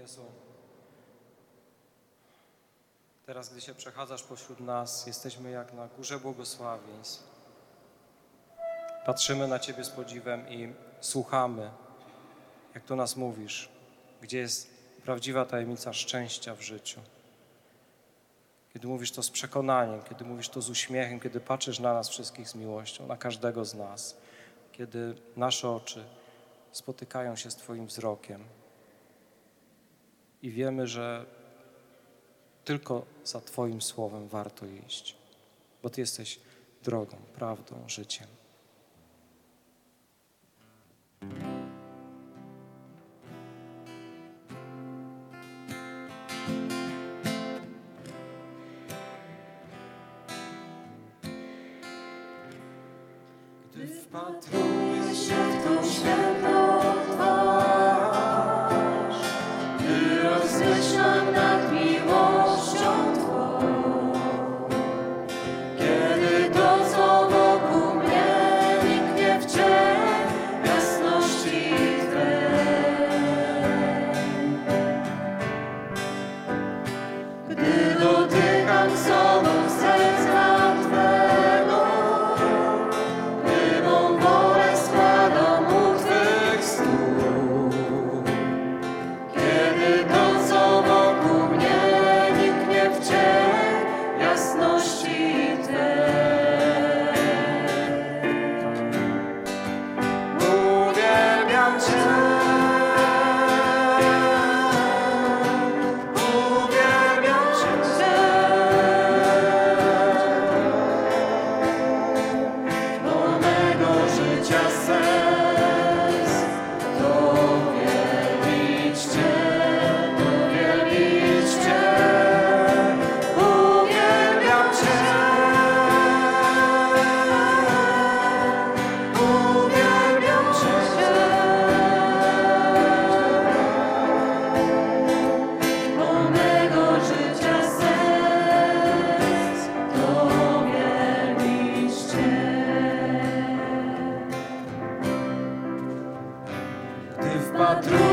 Jezu, teraz gdy się przechadzasz pośród nas, jesteśmy jak na górze błogosławieństw. Patrzymy na Ciebie z podziwem i słuchamy, jak to nas mówisz, gdzie jest prawdziwa tajemnica szczęścia w życiu. Kiedy mówisz to z przekonaniem, kiedy mówisz to z uśmiechem, kiedy patrzysz na nas wszystkich z miłością, na każdego z nas, kiedy nasze oczy spotykają się z Twoim wzrokiem i wiemy, że tylko za Twoim słowem warto iść, bo Ty jesteś drogą, prawdą, życiem. Gdy wpatruję się w tą świętą Gdy